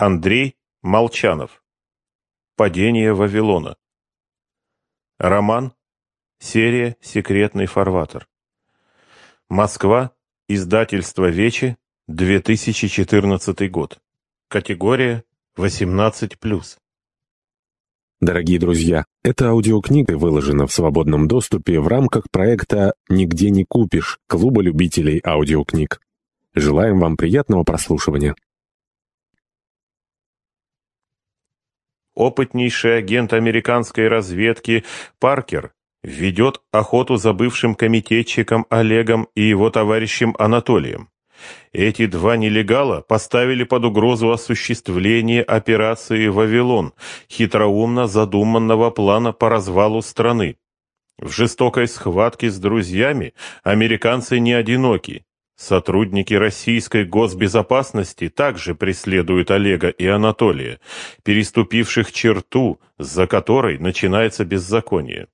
Андрей Молчанов. Падение Вавилона. Роман. Серия «Секретный фарватер». Москва. Издательство «Вечи», 2014 год. Категория 18+. Дорогие друзья, эта аудиокнига выложена в свободном доступе в рамках проекта «Нигде не купишь» Клуба любителей аудиокниг. Желаем вам приятного прослушивания. Опытнейший агент американской разведки Паркер ведет охоту за бывшим комитетчиком Олегом и его товарищем Анатолием. Эти два нелегала поставили под угрозу осуществление операции «Вавилон», хитроумно задуманного плана по развалу страны. В жестокой схватке с друзьями американцы не одиноки. Сотрудники российской госбезопасности также преследуют Олега и Анатолия, переступивших черту, за которой начинается беззаконие.